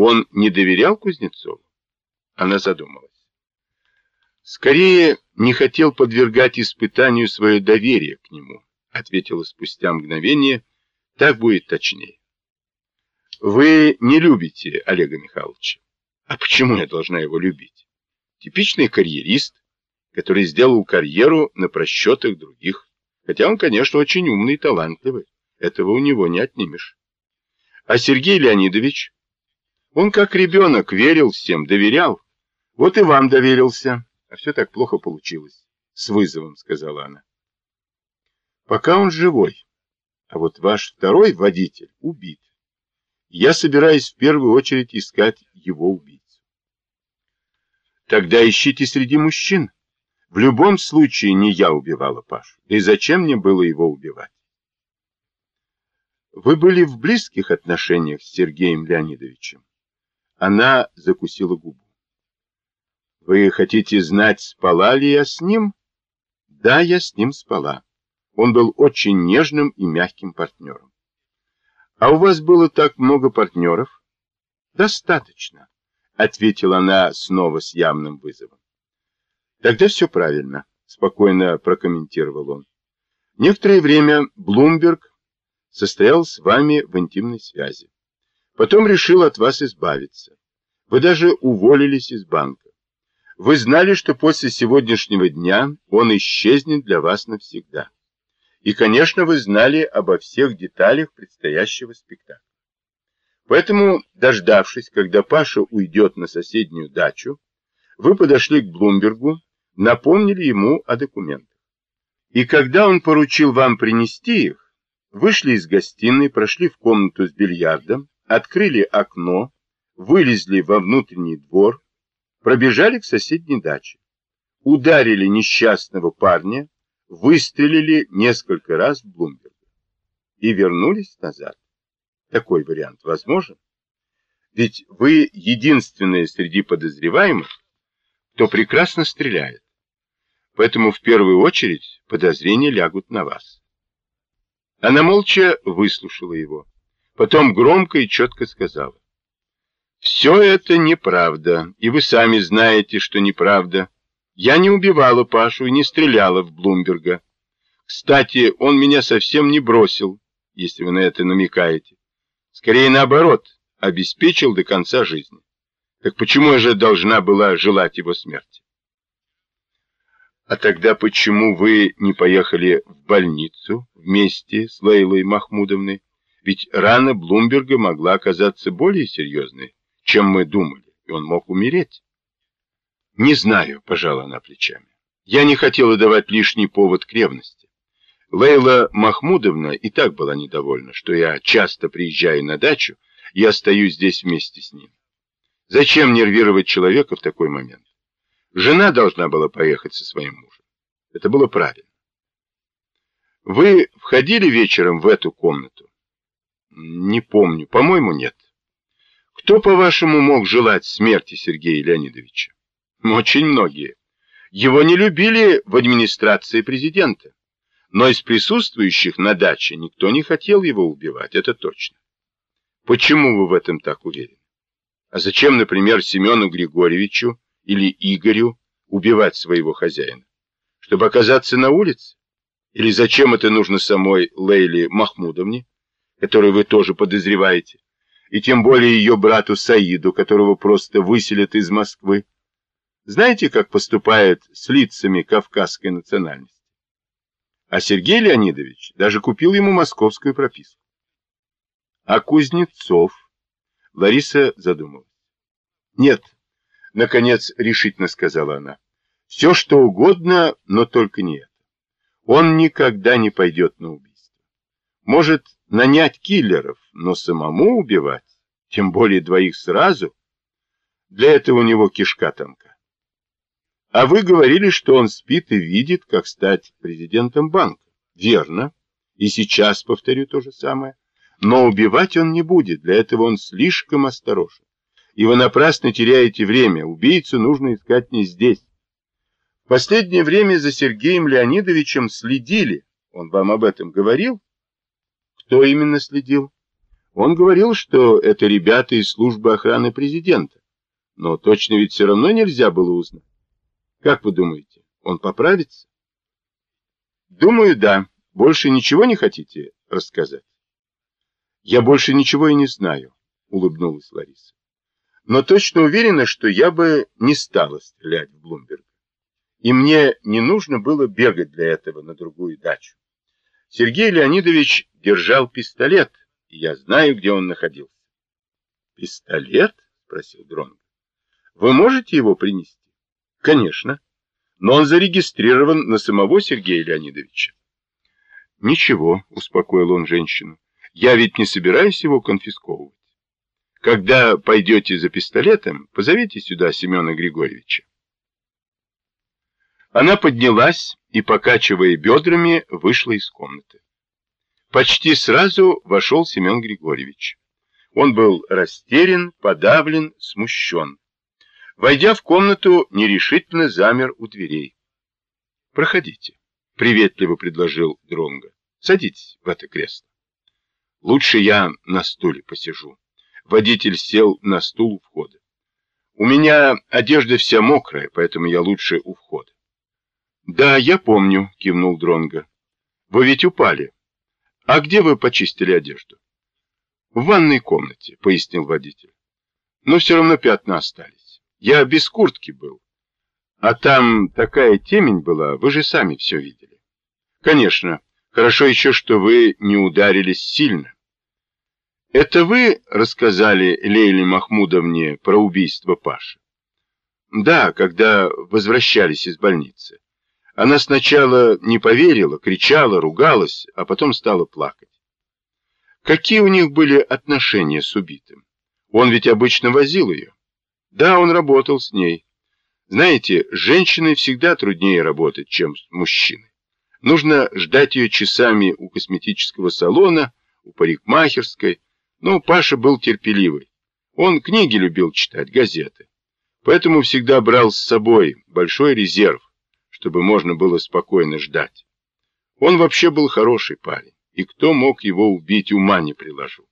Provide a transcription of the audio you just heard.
Он не доверял Кузнецову? Она задумалась. Скорее, не хотел подвергать испытанию свое доверие к нему, ответила спустя мгновение. Так будет точнее. Вы не любите Олега Михайловича. А почему я должна его любить? Типичный карьерист, который сделал карьеру на просчетах других. Хотя он, конечно, очень умный и талантливый. Этого у него не отнимешь. А Сергей Леонидович? Он как ребенок верил всем, доверял. Вот и вам доверился. А все так плохо получилось. С вызовом, сказала она. Пока он живой. А вот ваш второй водитель убит. Я собираюсь в первую очередь искать его убийцу. Тогда ищите среди мужчин. В любом случае не я убивала Пашу. И зачем мне было его убивать? Вы были в близких отношениях с Сергеем Леонидовичем? Она закусила губу. Вы хотите знать, спала ли я с ним? Да, я с ним спала. Он был очень нежным и мягким партнером. А у вас было так много партнеров? Достаточно, ответила она снова с явным вызовом. Тогда все правильно, спокойно прокомментировал он. Некоторое время Блумберг состоял с вами в интимной связи. Потом решил от вас избавиться. Вы даже уволились из банка. Вы знали, что после сегодняшнего дня он исчезнет для вас навсегда. И, конечно, вы знали обо всех деталях предстоящего спектакля. Поэтому, дождавшись, когда Паша уйдет на соседнюю дачу, вы подошли к Блумбергу, напомнили ему о документах. И когда он поручил вам принести их, вышли из гостиной, прошли в комнату с бильярдом, открыли окно, вылезли во внутренний двор, пробежали к соседней даче, ударили несчастного парня, выстрелили несколько раз в Блумберга и вернулись назад. Такой вариант возможен? Ведь вы единственные среди подозреваемых, кто прекрасно стреляет. Поэтому в первую очередь подозрения лягут на вас. Она молча выслушала его. Потом громко и четко сказала. Все это неправда, и вы сами знаете, что неправда. Я не убивала Пашу и не стреляла в Блумберга. Кстати, он меня совсем не бросил, если вы на это намекаете. Скорее наоборот, обеспечил до конца жизни. Так почему я же должна была желать его смерти? А тогда почему вы не поехали в больницу вместе с Лейлой Махмудовной? Ведь рана Блумберга могла оказаться более серьезной, чем мы думали, и он мог умереть. Не знаю, пожала она плечами. Я не хотела давать лишний повод к ревности. Лейла Махмудовна и так была недовольна, что я часто приезжаю на дачу и остаюсь здесь вместе с ним. Зачем нервировать человека в такой момент? Жена должна была поехать со своим мужем. Это было правильно. Вы входили вечером в эту комнату? Не помню. По-моему, нет. Кто, по-вашему, мог желать смерти Сергея Леонидовича? Очень многие. Его не любили в администрации президента. Но из присутствующих на даче никто не хотел его убивать, это точно. Почему вы в этом так уверены? А зачем, например, Семену Григорьевичу или Игорю убивать своего хозяина? Чтобы оказаться на улице? Или зачем это нужно самой Лейле Махмудовне, которую вы тоже подозреваете? И тем более ее брату Саиду, которого просто выселят из Москвы. Знаете, как поступает с лицами кавказской национальности? А Сергей Леонидович даже купил ему московскую прописку. А Кузнецов? Лариса задумалась. Нет, Наконец, решительно сказала она. Все, что угодно, но только не это. Он никогда не пойдет на убийство. Может нанять киллеров, но самому убивать, тем более двоих сразу, для этого у него кишка тонка. А вы говорили, что он спит и видит, как стать президентом банка. Верно. И сейчас повторю то же самое. Но убивать он не будет, для этого он слишком осторожен и вы напрасно теряете время. Убийцу нужно искать не здесь. В последнее время за Сергеем Леонидовичем следили. Он вам об этом говорил? Кто именно следил? Он говорил, что это ребята из службы охраны президента. Но точно ведь все равно нельзя было узнать. Как вы думаете, он поправится? Думаю, да. Больше ничего не хотите рассказать? Я больше ничего и не знаю, улыбнулась Лариса. Но точно уверена, что я бы не стала стрелять в Блумберга. И мне не нужно было бегать для этого на другую дачу. Сергей Леонидович держал пистолет, и я знаю, где он находился. Пистолет? спросил Дронго. Вы можете его принести? Конечно. Но он зарегистрирован на самого Сергея Леонидовича. Ничего, успокоил он женщину. Я ведь не собираюсь его конфисковывать. Когда пойдете за пистолетом, позовите сюда Семена Григорьевича. Она поднялась и, покачивая бедрами, вышла из комнаты. Почти сразу вошел Семен Григорьевич. Он был растерян, подавлен, смущен. Войдя в комнату, нерешительно замер у дверей. «Проходите», — приветливо предложил Дронго. «Садитесь в это кресло». «Лучше я на стуле посижу». Водитель сел на стул у входа. «У меня одежда вся мокрая, поэтому я лучше у входа». «Да, я помню», — кивнул Дронго. «Вы ведь упали. А где вы почистили одежду?» «В ванной комнате», — пояснил водитель. «Но все равно пятна остались». Я без куртки был. А там такая темень была, вы же сами все видели. Конечно, хорошо еще, что вы не ударились сильно. Это вы рассказали Лейле Махмудовне про убийство Паши? Да, когда возвращались из больницы. Она сначала не поверила, кричала, ругалась, а потом стала плакать. Какие у них были отношения с убитым? Он ведь обычно возил ее. Да, он работал с ней. Знаете, с женщиной всегда труднее работать, чем с мужчиной. Нужно ждать ее часами у косметического салона, у парикмахерской. Но Паша был терпеливый. Он книги любил читать, газеты. Поэтому всегда брал с собой большой резерв, чтобы можно было спокойно ждать. Он вообще был хороший парень, и кто мог его убить, ума не приложил.